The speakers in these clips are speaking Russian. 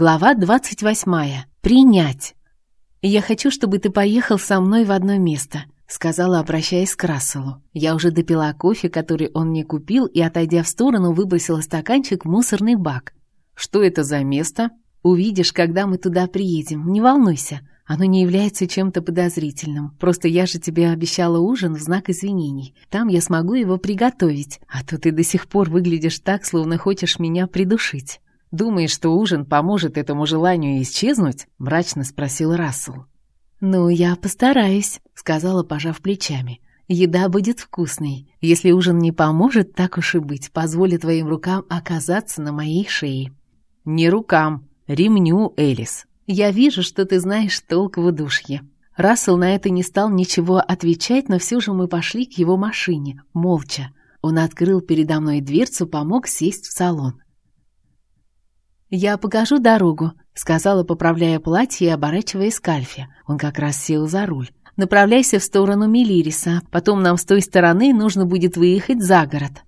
Глава 28. Принять. «Я хочу, чтобы ты поехал со мной в одно место», — сказала, обращаясь к Расселу. Я уже допила кофе, который он мне купил, и, отойдя в сторону, выбросила стаканчик в мусорный бак. «Что это за место?» «Увидишь, когда мы туда приедем. Не волнуйся. Оно не является чем-то подозрительным. Просто я же тебе обещала ужин в знак извинений. Там я смогу его приготовить. А то ты до сих пор выглядишь так, словно хочешь меня придушить». «Думаешь, что ужин поможет этому желанию исчезнуть?» — мрачно спросил Рассел. «Ну, я постараюсь», — сказала, пожав плечами. «Еда будет вкусной. Если ужин не поможет, так уж и быть, позволит твоим рукам оказаться на моей шее». «Не рукам, ремню, Элис. Я вижу, что ты знаешь толк в удушье». Рассел на это не стал ничего отвечать, но все же мы пошли к его машине, молча. Он открыл передо мной дверцу, помог сесть в салон. «Я покажу дорогу», — сказала, поправляя платье и оборачиваясь к Альфе. Он как раз сел за руль. «Направляйся в сторону Мелириса. Потом нам с той стороны нужно будет выехать за город».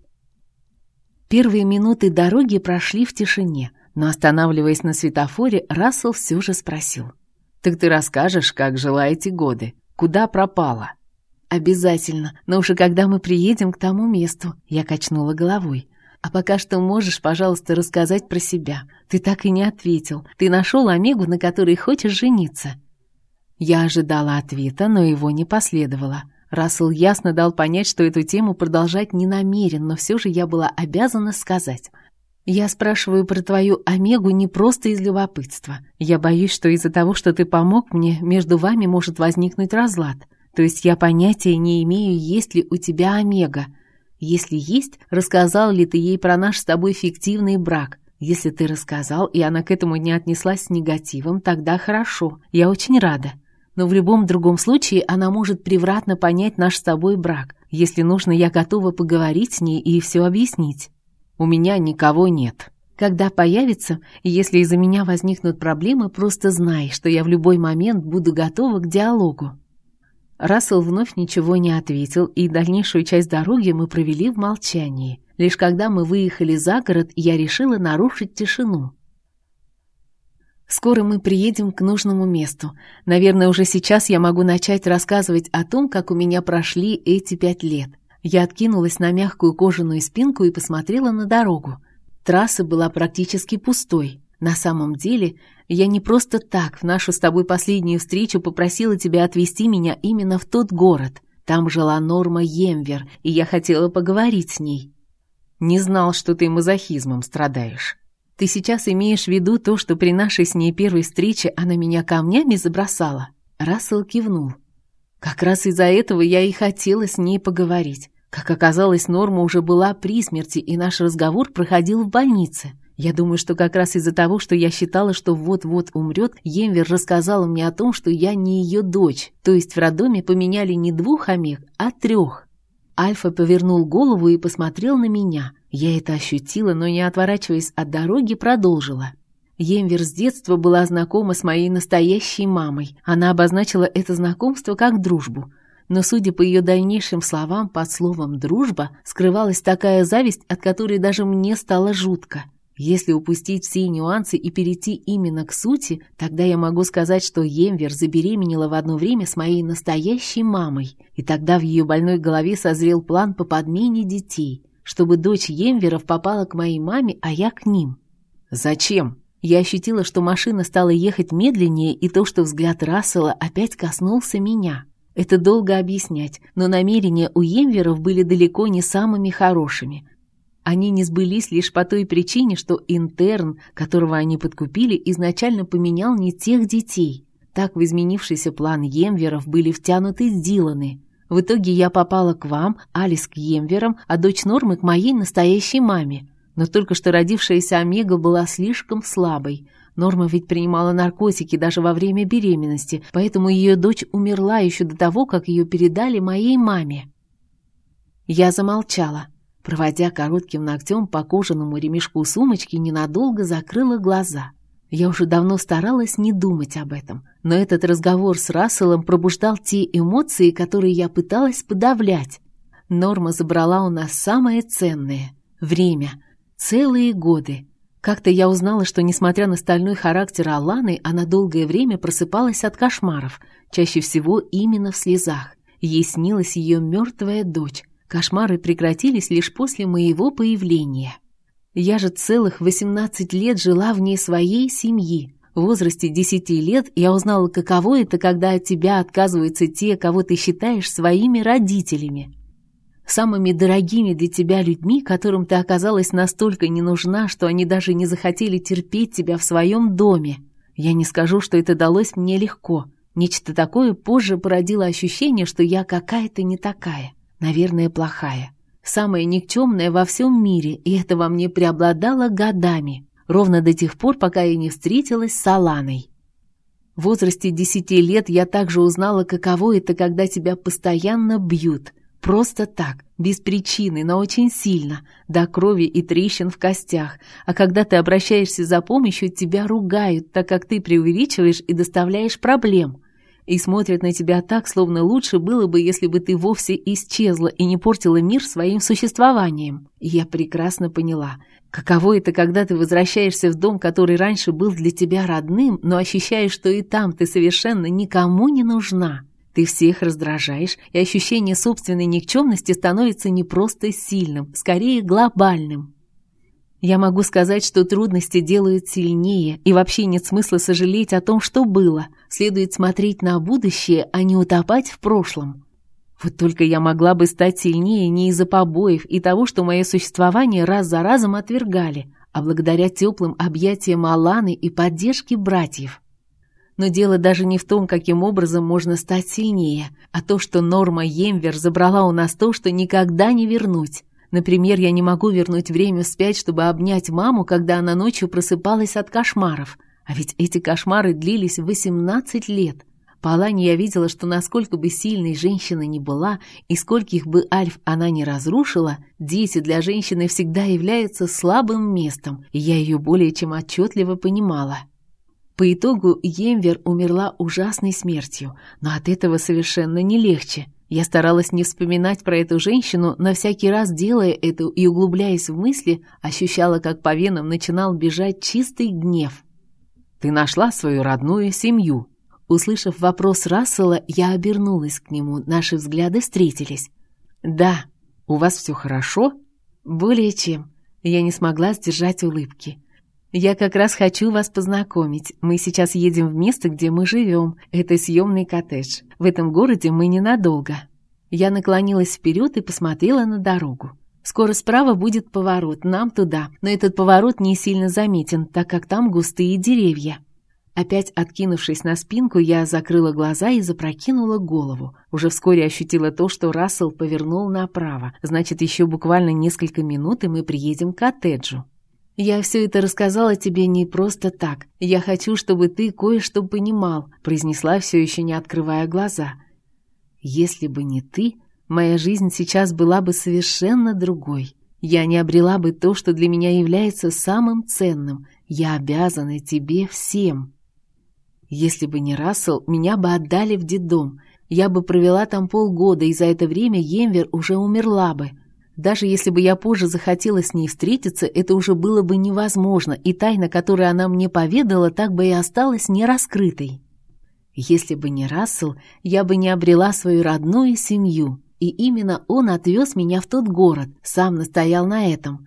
Первые минуты дороги прошли в тишине, но, останавливаясь на светофоре, Рассел все же спросил. «Так ты расскажешь, как жила эти годы? Куда пропала?» «Обязательно, но уже когда мы приедем к тому месту», — я качнула головой. А пока что можешь, пожалуйста, рассказать про себя. Ты так и не ответил. Ты нашел Омегу, на которой хочешь жениться?» Я ожидала ответа, но его не последовало. Рассел ясно дал понять, что эту тему продолжать не намерен, но все же я была обязана сказать. «Я спрашиваю про твою Омегу не просто из любопытства. Я боюсь, что из-за того, что ты помог мне, между вами может возникнуть разлад. То есть я понятия не имею, есть ли у тебя Омега. Если есть, рассказал ли ты ей про наш с тобой фиктивный брак? Если ты рассказал, и она к этому не отнеслась с негативом, тогда хорошо, я очень рада. Но в любом другом случае она может превратно понять наш с тобой брак. Если нужно, я готова поговорить с ней и все объяснить. У меня никого нет. Когда появится, если из-за меня возникнут проблемы, просто знай, что я в любой момент буду готова к диалогу. Рассел вновь ничего не ответил, и дальнейшую часть дороги мы провели в молчании. Лишь когда мы выехали за город, я решила нарушить тишину. Скоро мы приедем к нужному месту. Наверное, уже сейчас я могу начать рассказывать о том, как у меня прошли эти пять лет. Я откинулась на мягкую кожаную спинку и посмотрела на дорогу. Трасса была практически пустой. На самом деле, я не просто так в нашу с тобой последнюю встречу попросила тебя отвезти меня именно в тот город. Там жила Норма Емвер, и я хотела поговорить с ней. Не знал, что ты мазохизмом страдаешь. Ты сейчас имеешь в виду то, что при нашей с ней первой встрече она меня камнями забросала?» Рассел кивнул. «Как раз из-за этого я и хотела с ней поговорить. Как оказалось, Норма уже была при смерти, и наш разговор проходил в больнице. Я думаю, что как раз из-за того, что я считала, что вот-вот умрет, Емвер рассказала мне о том, что я не ее дочь. То есть в роддоме поменяли не двух омег, а трех. Альфа повернул голову и посмотрел на меня. Я это ощутила, но не отворачиваясь от дороги, продолжила. Емвер с детства была знакома с моей настоящей мамой. Она обозначила это знакомство как дружбу. Но, судя по ее дальнейшим словам, под словом «дружба» скрывалась такая зависть, от которой даже мне стало жутко. Если упустить все нюансы и перейти именно к сути, тогда я могу сказать, что Емвер забеременела в одно время с моей настоящей мамой, и тогда в ее больной голове созрел план по подмене детей, чтобы дочь Емверов попала к моей маме, а я к ним. Зачем? Я ощутила, что машина стала ехать медленнее, и то, что взгляд Рассела опять коснулся меня. Это долго объяснять, но намерения у Емверов были далеко не самыми хорошими. Они не сбылись лишь по той причине, что интерн, которого они подкупили, изначально поменял не тех детей. Так в изменившийся план Емверов были втянуты Диланы. В итоге я попала к вам, Алис к Емверам, а дочь Нормы к моей настоящей маме. Но только что родившаяся Омега была слишком слабой. Норма ведь принимала наркотики даже во время беременности, поэтому ее дочь умерла еще до того, как ее передали моей маме. Я замолчала. Проводя коротким ногтем по кожаному ремешку сумочки, ненадолго закрыла глаза. Я уже давно старалась не думать об этом, но этот разговор с Расселом пробуждал те эмоции, которые я пыталась подавлять. Норма забрала у нас самое ценное — время, целые годы. Как-то я узнала, что, несмотря на стальной характер Аланы, она долгое время просыпалась от кошмаров, чаще всего именно в слезах. Ей снилась ее мертвая дочь. Кошмары прекратились лишь после моего появления. Я же целых 18 лет жила вне своей семьи. В возрасте 10 лет я узнала, каково это, когда от тебя отказываются те, кого ты считаешь своими родителями самыми дорогими для тебя людьми, которым ты оказалась настолько не нужна, что они даже не захотели терпеть тебя в своем доме. Я не скажу, что это далось мне легко. Нечто такое позже породило ощущение, что я какая-то не такая, наверное, плохая. Самая никчемная во всем мире, и это во мне преобладало годами, ровно до тех пор, пока я не встретилась с Аланой. В возрасте десяти лет я также узнала, каково это, когда тебя постоянно бьют – Просто так, без причины, но очень сильно, до крови и трещин в костях. А когда ты обращаешься за помощью, тебя ругают, так как ты преувеличиваешь и доставляешь проблем. И смотрят на тебя так, словно лучше было бы, если бы ты вовсе исчезла и не портила мир своим существованием. Я прекрасно поняла, каково это, когда ты возвращаешься в дом, который раньше был для тебя родным, но ощущаешь, что и там ты совершенно никому не нужна. Ты всех раздражаешь, и ощущение собственной никчемности становится не просто сильным, скорее глобальным. Я могу сказать, что трудности делают сильнее, и вообще нет смысла сожалеть о том, что было. Следует смотреть на будущее, а не утопать в прошлом. Вот только я могла бы стать сильнее не из-за побоев и того, что мое существование раз за разом отвергали, а благодаря теплым объятиям Аланы и поддержке братьев. Но дело даже не в том, каким образом можно стать сильнее, а то, что Норма Емвер забрала у нас то, что никогда не вернуть. Например, я не могу вернуть время вспять, чтобы обнять маму, когда она ночью просыпалась от кошмаров. А ведь эти кошмары длились 18 лет. По Алане я видела, что насколько бы сильной женщина ни была, и скольких бы альф она не разрушила, дети для женщины всегда являются слабым местом, и я ее более чем отчетливо понимала. По итогу Емвер умерла ужасной смертью, но от этого совершенно не легче. Я старалась не вспоминать про эту женщину, но всякий раз делая это и углубляясь в мысли, ощущала, как по венам начинал бежать чистый гнев. «Ты нашла свою родную семью?» Услышав вопрос Рассела, я обернулась к нему, наши взгляды встретились. «Да. У вас все хорошо?» «Более чем». Я не смогла сдержать улыбки. «Я как раз хочу вас познакомить. Мы сейчас едем в место, где мы живем. Это съемный коттедж. В этом городе мы ненадолго». Я наклонилась вперед и посмотрела на дорогу. Скоро справа будет поворот, нам туда, но этот поворот не сильно заметен, так как там густые деревья. Опять откинувшись на спинку, я закрыла глаза и запрокинула голову. Уже вскоре ощутила то, что Рассел повернул направо. Значит, еще буквально несколько минут, и мы приедем к коттеджу. «Я все это рассказала тебе не просто так. Я хочу, чтобы ты кое-что понимал», — произнесла все еще не открывая глаза. «Если бы не ты, моя жизнь сейчас была бы совершенно другой. Я не обрела бы то, что для меня является самым ценным. Я обязана тебе всем». Если бы не Рассел, меня бы отдали в детдом. Я бы провела там полгода, и за это время Емвер уже умерла бы. Даже если бы я позже захотела с ней встретиться, это уже было бы невозможно, и тайна, которую она мне поведала, так бы и осталась нераскрытой. Если бы не Рассел, я бы не обрела свою родную семью, и именно он отвез меня в тот город, сам настоял на этом.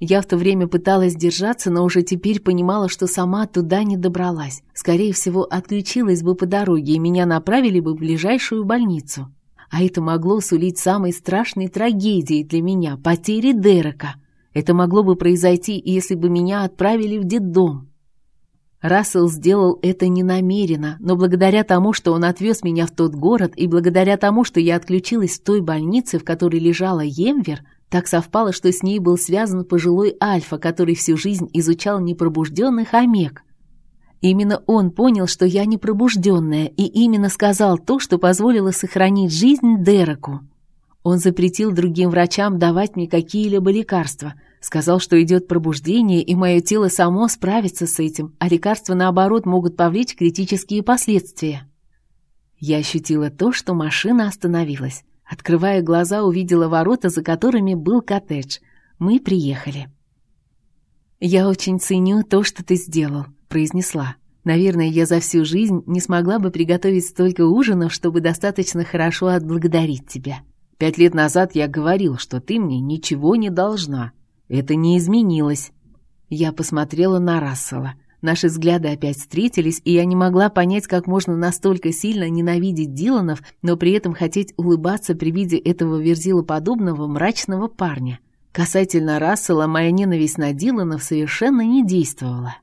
Я в то время пыталась держаться, но уже теперь понимала, что сама туда не добралась. Скорее всего, отключилась бы по дороге, и меня направили бы в ближайшую больницу. А это могло сулить самой страшной трагедией для меня — потери Дерека. Это могло бы произойти, если бы меня отправили в детдом. Рассел сделал это ненамеренно, но благодаря тому, что он отвез меня в тот город, и благодаря тому, что я отключилась в той больнице, в которой лежала Емвер, так совпало, что с ней был связан пожилой Альфа, который всю жизнь изучал непробужденных омег. Именно он понял, что я не пробужденная, и именно сказал то, что позволило сохранить жизнь Дереку. Он запретил другим врачам давать мне какие-либо лекарства, сказал, что идет пробуждение, и мое тело само справится с этим, а лекарства, наоборот, могут повлечь критические последствия. Я ощутила то, что машина остановилась. Открывая глаза, увидела ворота, за которыми был коттедж. Мы приехали. «Я очень ценю то, что ты сделал», — произнесла. «Наверное, я за всю жизнь не смогла бы приготовить столько ужинов, чтобы достаточно хорошо отблагодарить тебя. Пять лет назад я говорил, что ты мне ничего не должна. Это не изменилось». Я посмотрела на Рассела. Наши взгляды опять встретились, и я не могла понять, как можно настолько сильно ненавидеть Диланов, но при этом хотеть улыбаться при виде этого верзилоподобного мрачного парня. Касательно Рассела, моя ненависть на Диланов совершенно не действовала.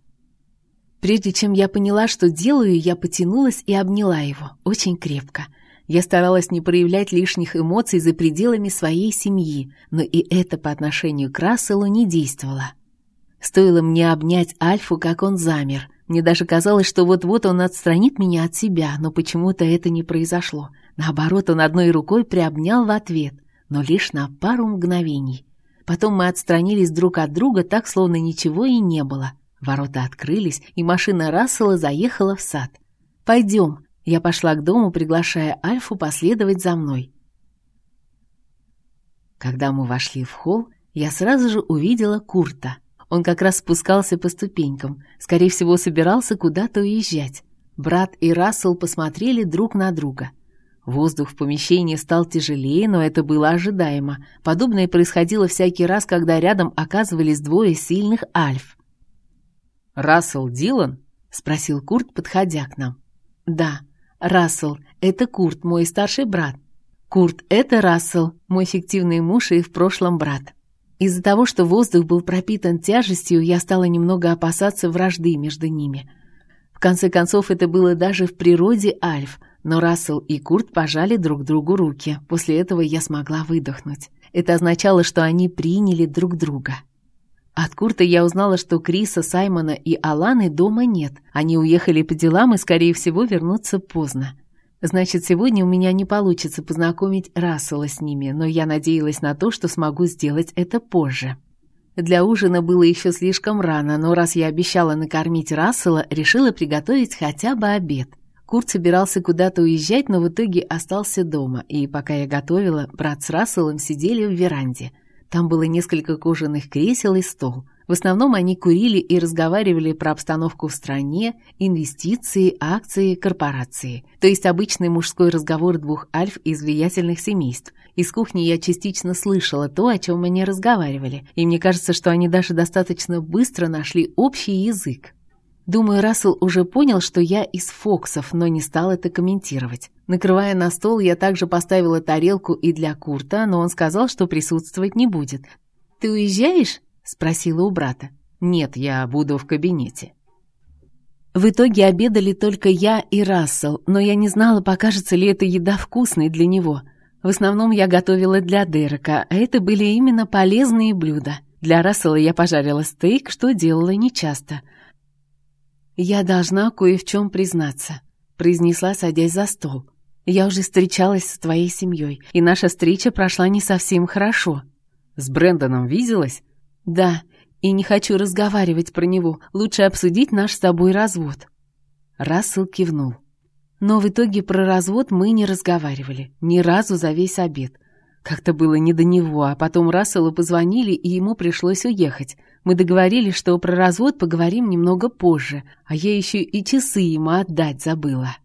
Прежде чем я поняла, что делаю, я потянулась и обняла его, очень крепко. Я старалась не проявлять лишних эмоций за пределами своей семьи, но и это по отношению к Расселу не действовало. Стоило мне обнять Альфу, как он замер. Мне даже казалось, что вот-вот он отстранит меня от себя, но почему-то это не произошло. Наоборот, он одной рукой приобнял в ответ, но лишь на пару мгновений. Потом мы отстранились друг от друга так, словно ничего и не было. Ворота открылись, и машина Рассела заехала в сад. «Пойдем». Я пошла к дому, приглашая Альфу последовать за мной. Когда мы вошли в холл, я сразу же увидела Курта. Он как раз спускался по ступенькам, скорее всего, собирался куда-то уезжать. Брат и Рассел посмотрели друг на друга. Воздух в помещении стал тяжелее, но это было ожидаемо. Подобное происходило всякий раз, когда рядом оказывались двое сильных альф. «Рассел Дилан?» — спросил Курт, подходя к нам. «Да, Рассел, это Курт, мой старший брат. Курт, это Рассел, мой фиктивный муж и в прошлом брат». Из-за того, что воздух был пропитан тяжестью, я стала немного опасаться вражды между ними. В конце концов, это было даже в природе альф — но Рассел и Курт пожали друг другу руки. После этого я смогла выдохнуть. Это означало, что они приняли друг друга. От Курта я узнала, что Криса, Саймона и Аланы дома нет. Они уехали по делам и, скорее всего, вернутся поздно. Значит, сегодня у меня не получится познакомить Рассела с ними, но я надеялась на то, что смогу сделать это позже. Для ужина было еще слишком рано, но раз я обещала накормить Рассела, решила приготовить хотя бы обед. Курт собирался куда-то уезжать, но в итоге остался дома, и пока я готовила, брат с Расселом сидели в веранде. Там было несколько кожаных кресел и стол. В основном они курили и разговаривали про обстановку в стране, инвестиции, акции, корпорации. То есть обычный мужской разговор двух альф из влиятельных семейств. Из кухни я частично слышала то, о чем они разговаривали, и мне кажется, что они даже достаточно быстро нашли общий язык. Думаю, Рассел уже понял, что я из Фоксов, но не стал это комментировать. Накрывая на стол, я также поставила тарелку и для Курта, но он сказал, что присутствовать не будет. «Ты уезжаешь?» — спросила у брата. «Нет, я буду в кабинете». В итоге обедали только я и Рассел, но я не знала, покажется ли эта еда вкусной для него. В основном я готовила для Дерека, а это были именно полезные блюда. Для Рассела я пожарила стейк, что делала нечасто — «Я должна кое в чем признаться», — произнесла, садясь за стол. «Я уже встречалась с твоей семьей, и наша встреча прошла не совсем хорошо». «С Брэндоном виделась?» «Да, и не хочу разговаривать про него. Лучше обсудить наш с тобой развод». Рассел кивнул. Но в итоге про развод мы не разговаривали. Ни разу за весь обед. Как-то было не до него, а потом Расселу позвонили, и ему пришлось уехать. Мы договорились, что про развод поговорим немного позже, а я еще и часы ему отдать забыла.